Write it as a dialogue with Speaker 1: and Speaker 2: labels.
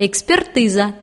Speaker 1: экспертиза